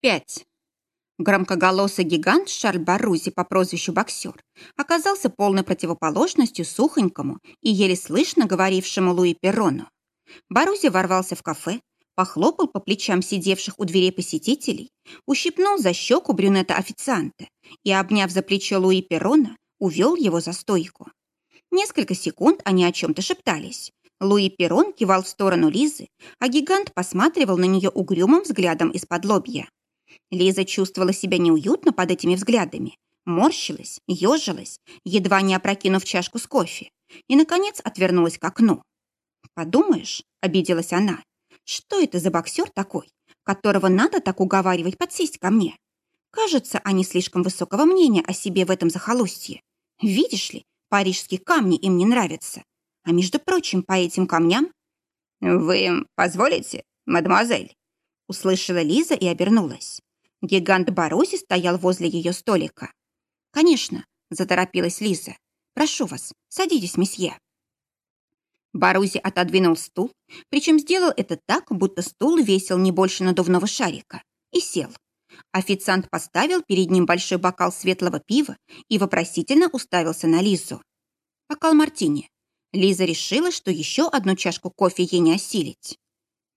5. Громкоголосый гигант Шарль Барузи по прозвищу Боксер оказался полной противоположностью сухонькому и еле слышно говорившему Луи Перрону. Барузи ворвался в кафе, похлопал по плечам сидевших у дверей посетителей, ущипнул за щеку брюнета-официанта и, обняв за плечо Луи Перрона, увел его за стойку. Несколько секунд они о чем-то шептались. Луи Перрон кивал в сторону Лизы, а гигант посматривал на нее угрюмым взглядом из-под лобья. Лиза чувствовала себя неуютно под этими взглядами, морщилась, ежилась, едва не опрокинув чашку с кофе, и, наконец, отвернулась к окну. «Подумаешь», — обиделась она, — «что это за боксер такой, которого надо так уговаривать подсесть ко мне? Кажется, они слишком высокого мнения о себе в этом захолустье. Видишь ли, парижские камни им не нравятся. А между прочим, по этим камням...» «Вы позволите, мадемуазель?» Услышала Лиза и обернулась. Гигант Баруси стоял возле ее столика. «Конечно», — заторопилась Лиза. «Прошу вас, садитесь, месье». Барузи отодвинул стул, причем сделал это так, будто стул весил не больше надувного шарика, и сел. Официант поставил перед ним большой бокал светлого пива и вопросительно уставился на Лизу. Бокал мартини. Лиза решила, что еще одну чашку кофе ей не осилить.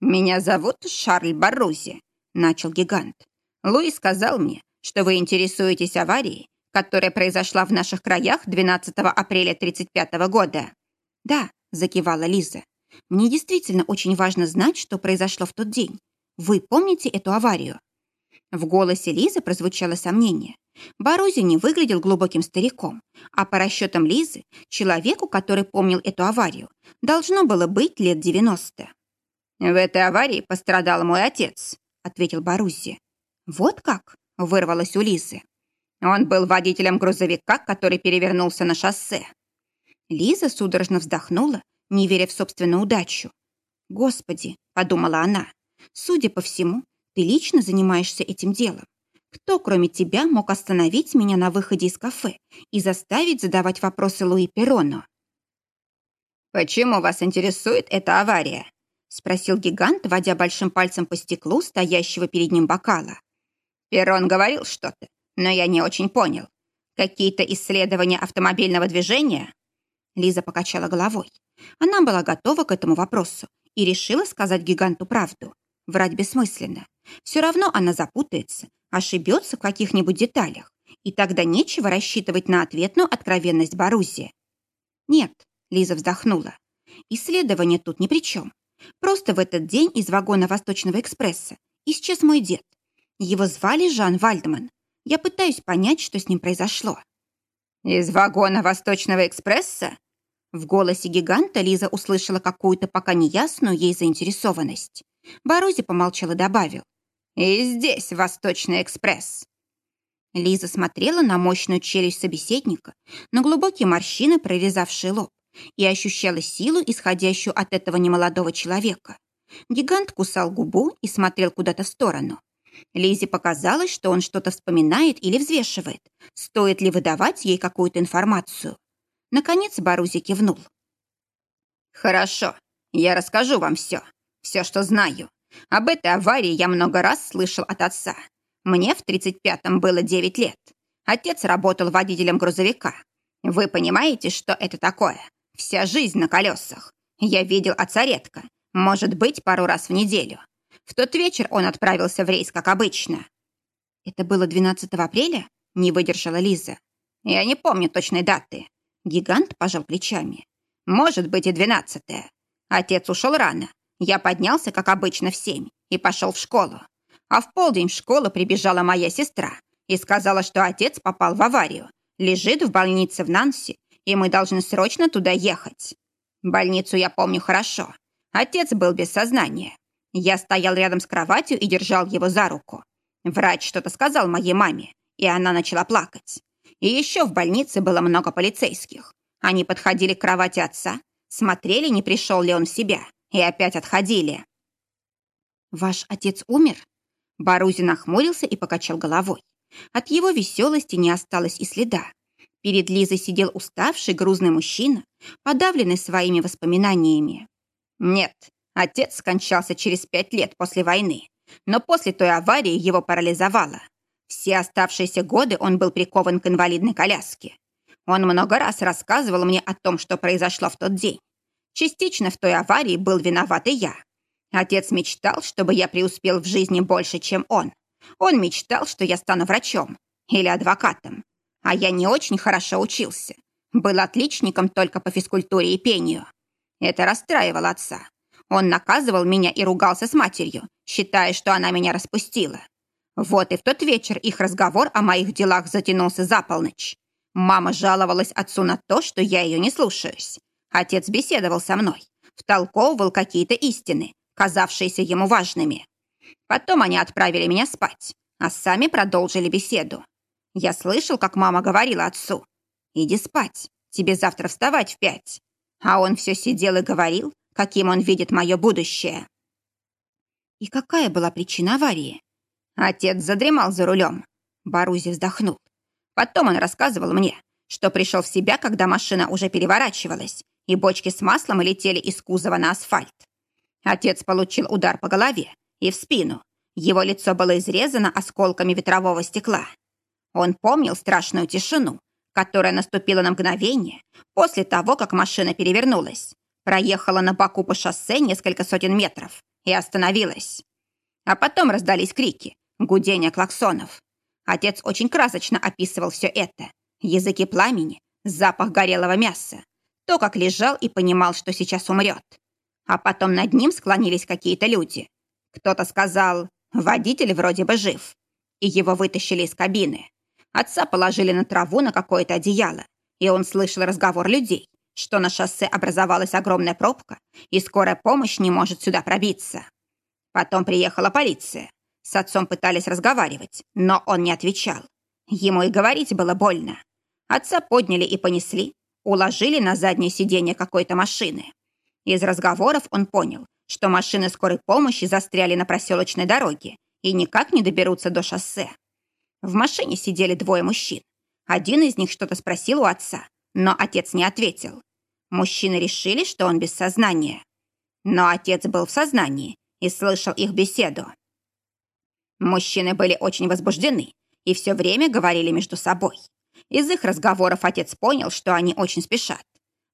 «Меня зовут Шарль Барузи», — начал гигант. Луи сказал мне, что вы интересуетесь аварией, которая произошла в наших краях 12 апреля 35 года. Да, закивала Лиза. Мне действительно очень важно знать, что произошло в тот день. Вы помните эту аварию? В голосе Лизы прозвучало сомнение. Барузи не выглядел глубоким стариком, а по расчетам Лизы, человеку, который помнил эту аварию, должно было быть лет 90. «В этой аварии пострадал мой отец», — ответил Барузи. «Вот как?» – вырвалось у Лизы. Он был водителем грузовика, который перевернулся на шоссе. Лиза судорожно вздохнула, не веря в собственную удачу. «Господи!» – подумала она. «Судя по всему, ты лично занимаешься этим делом. Кто, кроме тебя, мог остановить меня на выходе из кафе и заставить задавать вопросы Луи Перрону?» «Почему вас интересует эта авария?» – спросил гигант, водя большим пальцем по стеклу стоящего перед ним бокала. Перрон говорил что-то, но я не очень понял. Какие-то исследования автомобильного движения? Лиза покачала головой. Она была готова к этому вопросу и решила сказать гиганту правду. Врать бессмысленно. Все равно она запутается, ошибется в каких-нибудь деталях, и тогда нечего рассчитывать на ответную откровенность Борузи. «Нет», — Лиза вздохнула, — «исследование тут ни при чем. Просто в этот день из вагона Восточного экспресса исчез мой дед, его звали Жан Вальдман. Я пытаюсь понять, что с ним произошло. «Из вагона Восточного экспресса?» В голосе гиганта Лиза услышала какую-то пока неясную ей заинтересованность. Борози помолчал и добавил. «И здесь Восточный экспресс». Лиза смотрела на мощную челюсть собеседника, на глубокие морщины, прорезавшие лоб, и ощущала силу, исходящую от этого немолодого человека. Гигант кусал губу и смотрел куда-то в сторону. Лизе показалось, что он что-то вспоминает или взвешивает. Стоит ли выдавать ей какую-то информацию? Наконец Барузи кивнул. «Хорошо, я расскажу вам все. Все, что знаю. Об этой аварии я много раз слышал от отца. Мне в 35-м было 9 лет. Отец работал водителем грузовика. Вы понимаете, что это такое? Вся жизнь на колесах. Я видел отца редко, может быть, пару раз в неделю. В тот вечер он отправился в рейс, как обычно. Это было 12 апреля? Не выдержала Лиза. Я не помню точной даты. Гигант пожал плечами. Может быть и 12 -е. Отец ушел рано. Я поднялся, как обычно, в семь и пошел в школу. А в полдень в школу прибежала моя сестра и сказала, что отец попал в аварию, лежит в больнице в Нанси, и мы должны срочно туда ехать. Больницу я помню хорошо. Отец был без сознания. Я стоял рядом с кроватью и держал его за руку. Врач что-то сказал моей маме, и она начала плакать. И еще в больнице было много полицейских. Они подходили к кровати отца, смотрели, не пришел ли он в себя, и опять отходили. «Ваш отец умер?» Барузин нахмурился и покачал головой. От его веселости не осталось и следа. Перед Лизой сидел уставший грузный мужчина, подавленный своими воспоминаниями. «Нет, Отец скончался через пять лет после войны. Но после той аварии его парализовало. Все оставшиеся годы он был прикован к инвалидной коляске. Он много раз рассказывал мне о том, что произошло в тот день. Частично в той аварии был виноват и я. Отец мечтал, чтобы я преуспел в жизни больше, чем он. Он мечтал, что я стану врачом или адвокатом. А я не очень хорошо учился. Был отличником только по физкультуре и пению. Это расстраивало отца. Он наказывал меня и ругался с матерью, считая, что она меня распустила. Вот и в тот вечер их разговор о моих делах затянулся за полночь. Мама жаловалась отцу на то, что я ее не слушаюсь. Отец беседовал со мной, втолковывал какие-то истины, казавшиеся ему важными. Потом они отправили меня спать, а сами продолжили беседу. Я слышал, как мама говорила отцу, «Иди спать, тебе завтра вставать в пять». А он все сидел и говорил, каким он видит мое будущее. И какая была причина аварии? Отец задремал за рулем. Барузи вздохнул. Потом он рассказывал мне, что пришел в себя, когда машина уже переворачивалась, и бочки с маслом летели из кузова на асфальт. Отец получил удар по голове и в спину. Его лицо было изрезано осколками ветрового стекла. Он помнил страшную тишину, которая наступила на мгновение после того, как машина перевернулась, проехала на боку по шоссе несколько сотен метров и остановилась. А потом раздались крики, гудение клаксонов. Отец очень красочно описывал все это. Языки пламени, запах горелого мяса, то, как лежал и понимал, что сейчас умрет. А потом над ним склонились какие-то люди. Кто-то сказал, водитель вроде бы жив. И его вытащили из кабины. Отца положили на траву на какое-то одеяло, и он слышал разговор людей, что на шоссе образовалась огромная пробка, и скорая помощь не может сюда пробиться. Потом приехала полиция. С отцом пытались разговаривать, но он не отвечал. Ему и говорить было больно. Отца подняли и понесли, уложили на заднее сиденье какой-то машины. Из разговоров он понял, что машины скорой помощи застряли на проселочной дороге и никак не доберутся до шоссе. В машине сидели двое мужчин. Один из них что-то спросил у отца, но отец не ответил. Мужчины решили, что он без сознания. Но отец был в сознании и слышал их беседу. Мужчины были очень возбуждены и все время говорили между собой. Из их разговоров отец понял, что они очень спешат.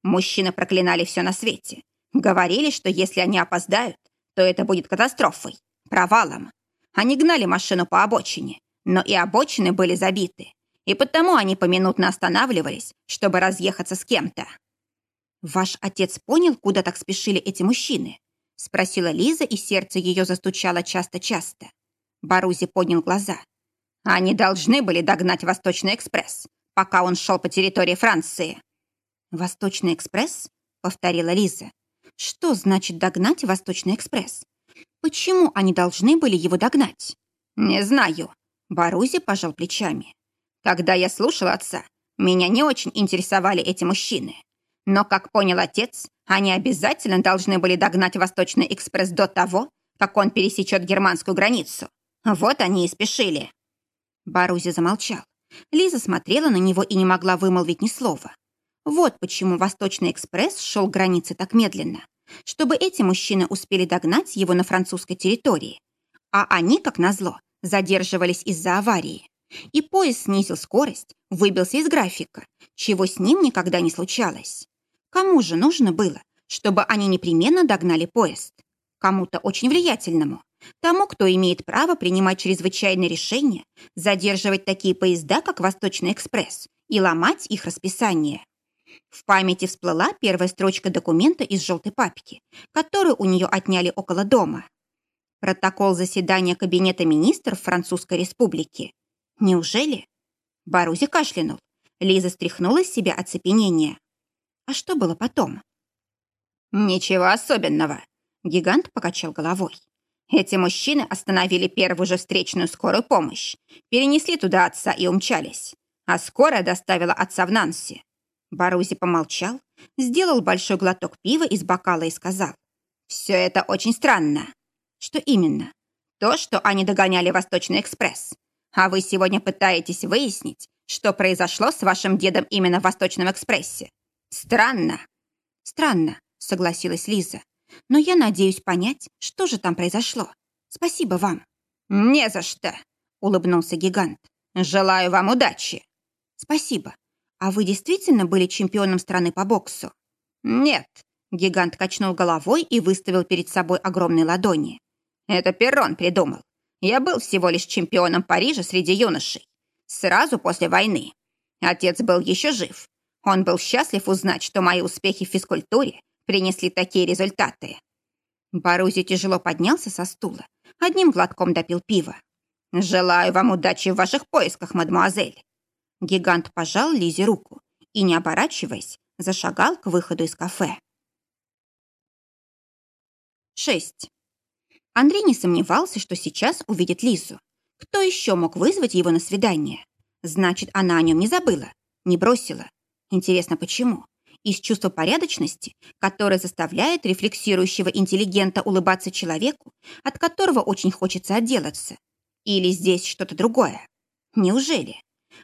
Мужчины проклинали все на свете. Говорили, что если они опоздают, то это будет катастрофой, провалом. Они гнали машину по обочине, но и обочины были забиты, и потому они поминутно останавливались, чтобы разъехаться с кем-то. «Ваш отец понял, куда так спешили эти мужчины?» — спросила Лиза, и сердце ее застучало часто-часто. Барузи поднял глаза. «Они должны были догнать Восточный экспресс, пока он шел по территории Франции». «Восточный экспресс?» — повторила Лиза. «Что значит догнать Восточный экспресс? Почему они должны были его догнать?» «Не знаю», Барузи пожал плечами. Когда я слушал отца, меня не очень интересовали эти мужчины. Но, как понял отец, они обязательно должны были догнать Восточный экспресс до того, как он пересечет германскую границу. Вот они и спешили. Барузи замолчал. Лиза смотрела на него и не могла вымолвить ни слова. Вот почему Восточный экспресс шел к границе так медленно, чтобы эти мужчины успели догнать его на французской территории. А они, как назло, задерживались из-за аварии. И поезд снизил скорость, выбился из графика, чего с ним никогда не случалось. Кому же нужно было, чтобы они непременно догнали поезд? Кому-то очень влиятельному. Тому, кто имеет право принимать чрезвычайные решения, задерживать такие поезда, как Восточный экспресс, и ломать их расписание. В памяти всплыла первая строчка документа из желтой папки, которую у нее отняли около дома. Протокол заседания Кабинета министров Французской Республики. Неужели? Барузи кашлянул. Лиза стряхнула с себя оцепенение. А что было потом? Ничего особенного. Гигант покачал головой. Эти мужчины остановили первую же встречную скорую помощь, перенесли туда отца и умчались. А скорая доставила отца в Нанси. Барузи помолчал, сделал большой глоток пива из бокала и сказал. «Все это очень странно. Что именно? То, что они догоняли Восточный экспресс. А вы сегодня пытаетесь выяснить, что произошло с вашим дедом именно в Восточном экспрессе. Странно. Странно, согласилась Лиза. Но я надеюсь понять, что же там произошло. Спасибо вам. Не за что, улыбнулся гигант. Желаю вам удачи. Спасибо. А вы действительно были чемпионом страны по боксу? Нет. Гигант качнул головой и выставил перед собой огромные ладони. Это Перрон придумал. Я был всего лишь чемпионом Парижа среди юношей. Сразу после войны. Отец был еще жив. Он был счастлив узнать, что мои успехи в физкультуре принесли такие результаты. Барузи тяжело поднялся со стула, одним глотком допил пива. «Желаю вам удачи в ваших поисках, мадемуазель!» Гигант пожал Лизе руку и, не оборачиваясь, зашагал к выходу из кафе. 6. Андрей не сомневался, что сейчас увидит Лизу. Кто еще мог вызвать его на свидание? Значит, она о нем не забыла, не бросила. Интересно, почему? Из чувства порядочности, которое заставляет рефлексирующего интеллигента улыбаться человеку, от которого очень хочется отделаться. Или здесь что-то другое? Неужели?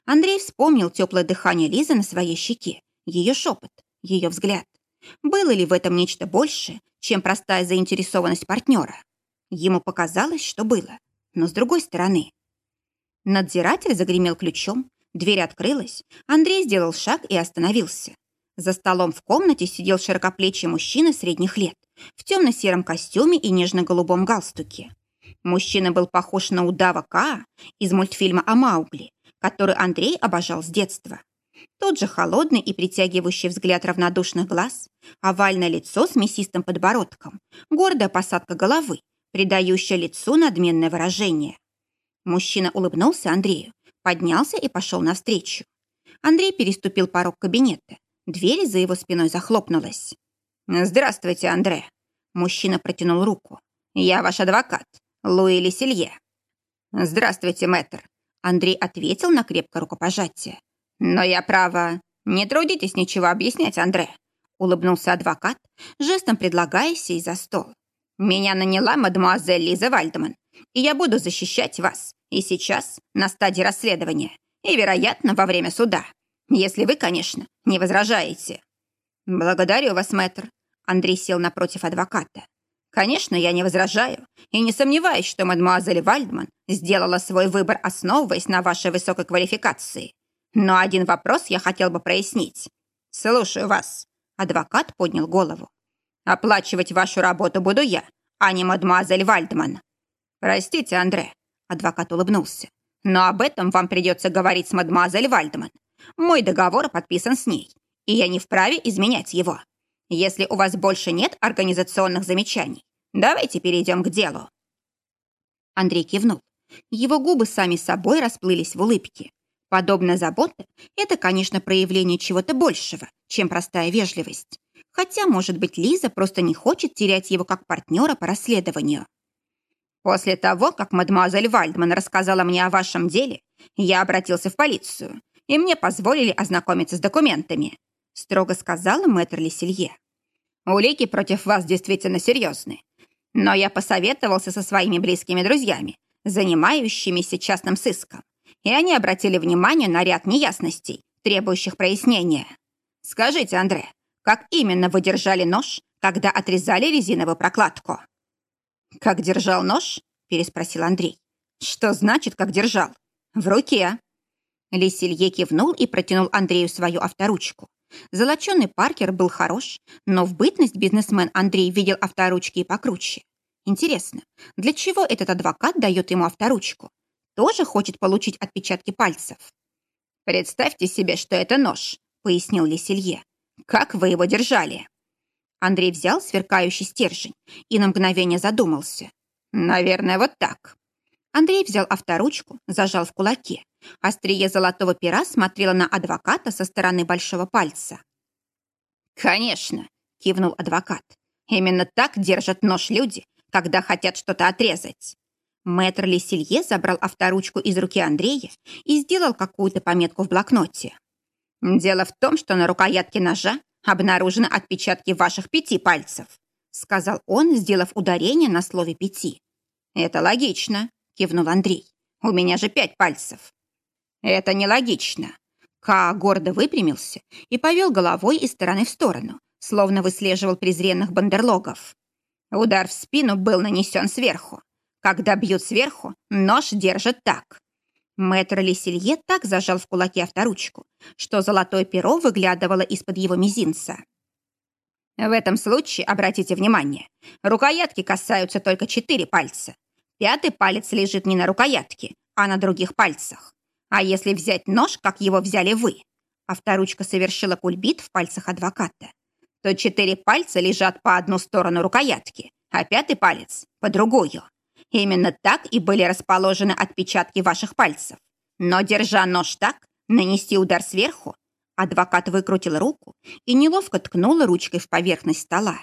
Андрей вспомнил теплое дыхание Лизы на своей щеке, ее шепот, ее взгляд. Было ли в этом нечто большее, чем простая заинтересованность партнера? Ему показалось, что было. Но с другой стороны... Надзиратель загремел ключом, дверь открылась, Андрей сделал шаг и остановился. За столом в комнате сидел широкоплечий мужчина средних лет в темно-сером костюме и нежно-голубом галстуке. Мужчина был похож на удава Каа из мультфильма о Маугли, который Андрей обожал с детства. Тот же холодный и притягивающий взгляд равнодушных глаз, овальное лицо с мясистым подбородком, гордая посадка головы, придающая лицу надменное выражение. Мужчина улыбнулся Андрею, поднялся и пошел навстречу. Андрей переступил порог кабинета. Дверь за его спиной захлопнулась. «Здравствуйте, Андре!» Мужчина протянул руку. «Я ваш адвокат, Луи Леселье». «Здравствуйте, мэтр!» Андрей ответил на крепкое рукопожатие. «Но я право. Не трудитесь ничего объяснять, Андре!» Улыбнулся адвокат, жестом предлагая сесть за стол. «Меня наняла мадемуазель Лиза Вальдман, и я буду защищать вас и сейчас, на стадии расследования, и, вероятно, во время суда. Если вы, конечно, не возражаете. Благодарю вас, мэтр. Андрей сел напротив адвоката. Конечно, я не возражаю и не сомневаюсь, что мадемуазель Вальдман сделала свой выбор, основываясь на вашей высокой квалификации. Но один вопрос я хотел бы прояснить. Слушаю вас. Адвокат поднял голову. Оплачивать вашу работу буду я, а не мадемуазель Вальдман. Простите, Андре, Адвокат улыбнулся. «Но об этом вам придется говорить с мадемуазель Вальдман. Мой договор подписан с ней, и я не вправе изменять его. Если у вас больше нет организационных замечаний, давайте перейдем к делу». Андрей кивнул. Его губы сами собой расплылись в улыбке. Подобная забота – это, конечно, проявление чего-то большего, чем простая вежливость. Хотя, может быть, Лиза просто не хочет терять его как партнера по расследованию. После того, как мадемуазель Вальдман рассказала мне о вашем деле, я обратился в полицию, и мне позволили ознакомиться с документами», строго сказала мэтр Леселье. «Улики против вас действительно серьезны. Но я посоветовался со своими близкими друзьями, занимающимися частным сыском, и они обратили внимание на ряд неясностей, требующих прояснения. Скажите, Андре, как именно вы держали нож, когда отрезали резиновую прокладку?» «Как держал нож?» – переспросил Андрей. «Что значит, как держал?» «В руке». Лисилье кивнул и протянул Андрею свою авторучку. Золоченый Паркер был хорош, но в бытность бизнесмен Андрей видел авторучки и покруче. Интересно, для чего этот адвокат дает ему авторучку? Тоже хочет получить отпечатки пальцев? «Представьте себе, что это нож», — пояснил Лисилье. «Как вы его держали?» Андрей взял сверкающий стержень и на мгновение задумался. «Наверное, вот так». Андрей взял авторучку, зажал в кулаке. Острие золотого пера смотрело на адвоката со стороны большого пальца. «Конечно», — кивнул адвокат. «Именно так держат нож люди, когда хотят что-то отрезать». Мэтр Леселье забрал авторучку из руки Андрея и сделал какую-то пометку в блокноте. «Дело в том, что на рукоятке ножа обнаружены отпечатки ваших пяти пальцев», сказал он, сделав ударение на слове «пяти». «Это логично», кивнул Андрей. «У меня же пять пальцев». «Это нелогично». Ка гордо выпрямился и повел головой из стороны в сторону, словно выслеживал презренных бандерлогов. Удар в спину был нанесен сверху. Когда бьют сверху, нож держит так. Мэтр Леселье так зажал в кулаке авторучку, что золотое перо выглядывало из-под его мизинца. В этом случае, обратите внимание, рукоятки касаются только четыре пальца. Пятый палец лежит не на рукоятке, а на других пальцах. А если взять нож, как его взяли вы, авторучка совершила кульбит в пальцах адвоката, то четыре пальца лежат по одну сторону рукоятки, а пятый палец – по другую. Именно так и были расположены отпечатки ваших пальцев. Но, держа нож так, нанести удар сверху, адвокат выкрутил руку и неловко ткнула ручкой в поверхность стола.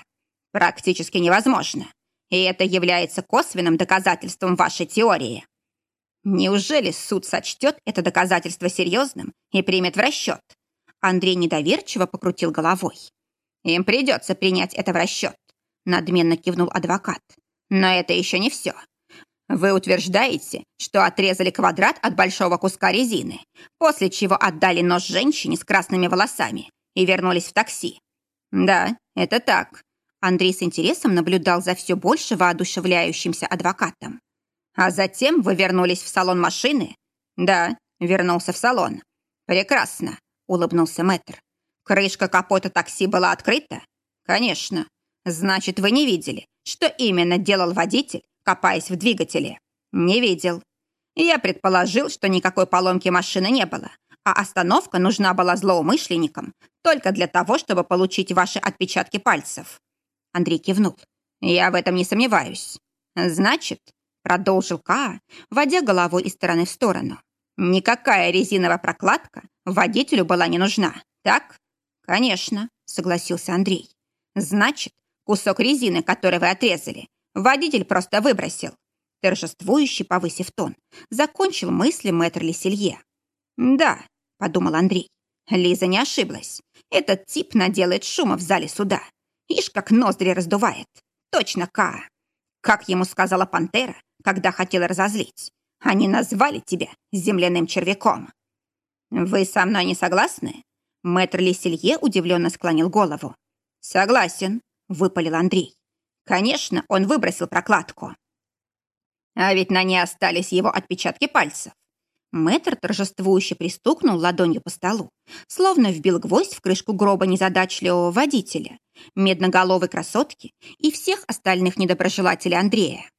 Практически невозможно. И это является косвенным доказательством вашей теории. Неужели суд сочтет это доказательство серьезным и примет в расчет? Андрей недоверчиво покрутил головой. Им придется принять это в расчет, надменно кивнул адвокат. Но это еще не все. Вы утверждаете, что отрезали квадрат от большого куска резины, после чего отдали нож женщине с красными волосами и вернулись в такси. Да, это так. Андрей с интересом наблюдал за все больше воодушевляющимся адвокатом. А затем вы вернулись в салон машины? Да, вернулся в салон. Прекрасно, улыбнулся мэтр. Крышка капота такси была открыта? Конечно. Значит, вы не видели, что именно делал водитель, копаясь в двигателе? Не видел. Я предположил, что никакой поломки машины не было, а остановка нужна была злоумышленникам только для того, чтобы получить ваши отпечатки пальцев. Андрей кивнул. Я в этом не сомневаюсь. Значит, Продолжил Каа, водя головой из стороны в сторону. Никакая резиновая прокладка водителю была не нужна, так? Конечно, согласился Андрей. Значит, кусок резины, который вы отрезали, водитель просто выбросил. Торжествующий, повысив тон, закончил мысли мэтр Леселье. «Да», — подумал Андрей, — Лиза не ошиблась. Этот тип наделает шума в зале суда. Ишь, как ноздри раздувает. Точно Каа. Как ему сказала пантера, когда хотела разозлить. Они назвали тебя земляным червяком. Вы со мной не согласны? Мэтр Леселье удивленно склонил голову. Согласен, выпалил Андрей. Конечно, он выбросил прокладку. А ведь на ней остались его отпечатки пальцев. Мэтр торжествующе пристукнул ладонью по столу, словно вбил гвоздь в крышку гроба незадачливого водителя, медноголовой красотки и всех остальных недоброжелателей Андрея.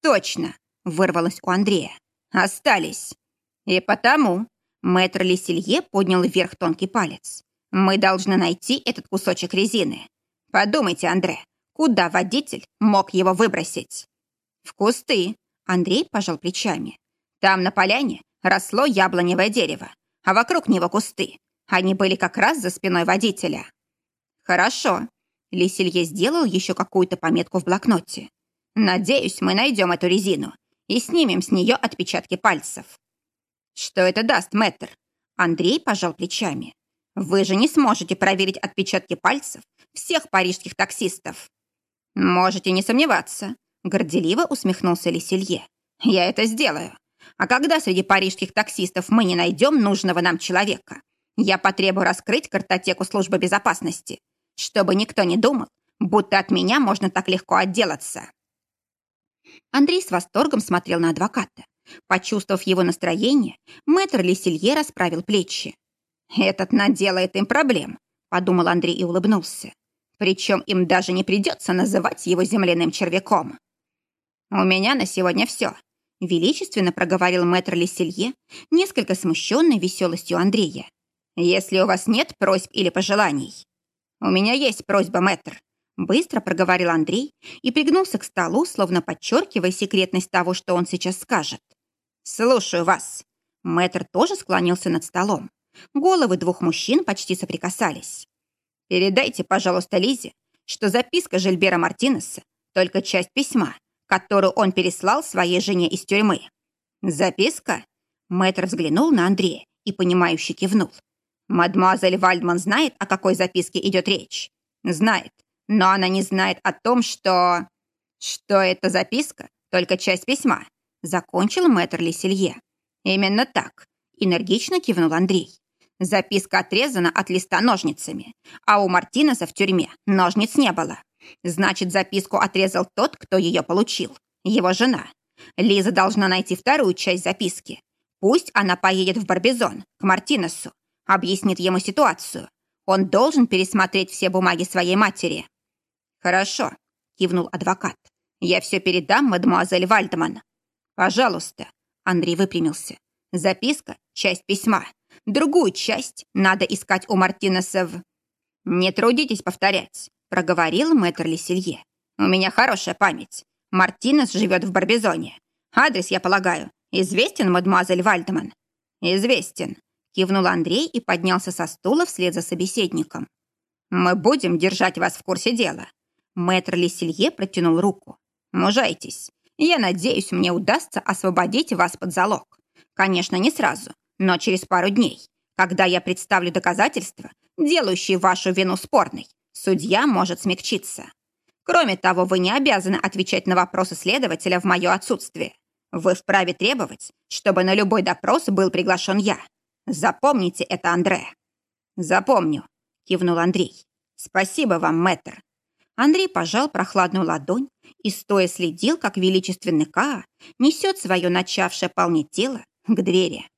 «Точно!» — вырвалось у Андрея. «Остались!» «И потому...» — мэтр Леселье поднял вверх тонкий палец. «Мы должны найти этот кусочек резины. Подумайте, Андре, куда водитель мог его выбросить?» «В кусты!» — Андрей пожал плечами. «Там, на поляне, росло яблоневое дерево, а вокруг него кусты. Они были как раз за спиной водителя». «Хорошо». Лисилье сделал еще какую-то пометку в блокноте. «Надеюсь, мы найдем эту резину и снимем с нее отпечатки пальцев». «Что это даст, мэтр?» Андрей пожал плечами. «Вы же не сможете проверить отпечатки пальцев всех парижских таксистов». «Можете не сомневаться», — горделиво усмехнулся Лисилье. «Я это сделаю. А когда среди парижских таксистов мы не найдем нужного нам человека, я потребую раскрыть картотеку службы безопасности, чтобы никто не думал, будто от меня можно так легко отделаться. Андрей с восторгом смотрел на адвоката. Почувствовав его настроение, мэтр Леселье расправил плечи. «Этот наделает им проблем», — подумал Андрей и улыбнулся. «Причем им даже не придется называть его земляным червяком». «У меня на сегодня все», — величественно проговорил мэтр Леселье, несколько смущенный веселостью Андрея. «Если у вас нет просьб или пожеланий». «У меня есть просьба, мэтр», — быстро проговорил Андрей и пригнулся к столу, словно подчеркивая секретность того, что он сейчас скажет. «Слушаю вас». Мэтр тоже склонился над столом. Головы двух мужчин почти соприкасались. «Передайте, пожалуйста, Лизе, что записка Жильбера Мартинеса — только часть письма, которую он переслал своей жене из тюрьмы. Записка? Мэтр взглянул на Андрея и, понимающе кивнул. Мадемуазель Вальдман знает, о какой записке идет речь? Знает, но она не знает о том, что... Что эта записка — только часть письма. Закончил мэтр Леселье. Именно так, энергично кивнул Андрей. Записка отрезана от листа ножницами, а у Мартинеса в тюрьме ножниц не было. Значит, записку отрезал тот, кто ее получил. Его жена. Лиза должна найти вторую часть записки. Пусть она поедет в Барбизон, к Мартинесу, объяснит ему ситуацию. Он должен пересмотреть все бумаги своей матери. «Хорошо», — кивнул адвокат. «Я все передам, мадемуазель Вальдман». «Пожалуйста», — Андрей выпрямился. «Записка — часть письма. Другую часть надо искать у Мартинеса в...» «Не трудитесь повторять», — проговорил мэтр Леселье. «У меня хорошая память. Мартинес живет в Барбизоне. Адрес, я полагаю, известен, мадемуазель Вальдман?» «Известен», — кивнул Андрей и поднялся со стула вслед за собеседником. «Мы будем держать вас в курсе дела». Мэтр Леселье протянул руку. «Мужайтесь. Я надеюсь, мне удастся освободить вас под залог. Конечно, не сразу, но через пару дней. Когда я представлю доказательства, делающие вашу вину спорной, судья может смягчиться. Кроме того, вы не обязаны отвечать на вопросы следователя в мое отсутствие. Вы вправе требовать, чтобы на любой допрос был приглашен я. Запомните это, Андре». «Запомню», — кивнул Андрей. «Спасибо вам, мэтр». Андрей пожал прохладную ладонь и стоя следил, как величественный Каа несет свое начавшее полнеть тело к двери.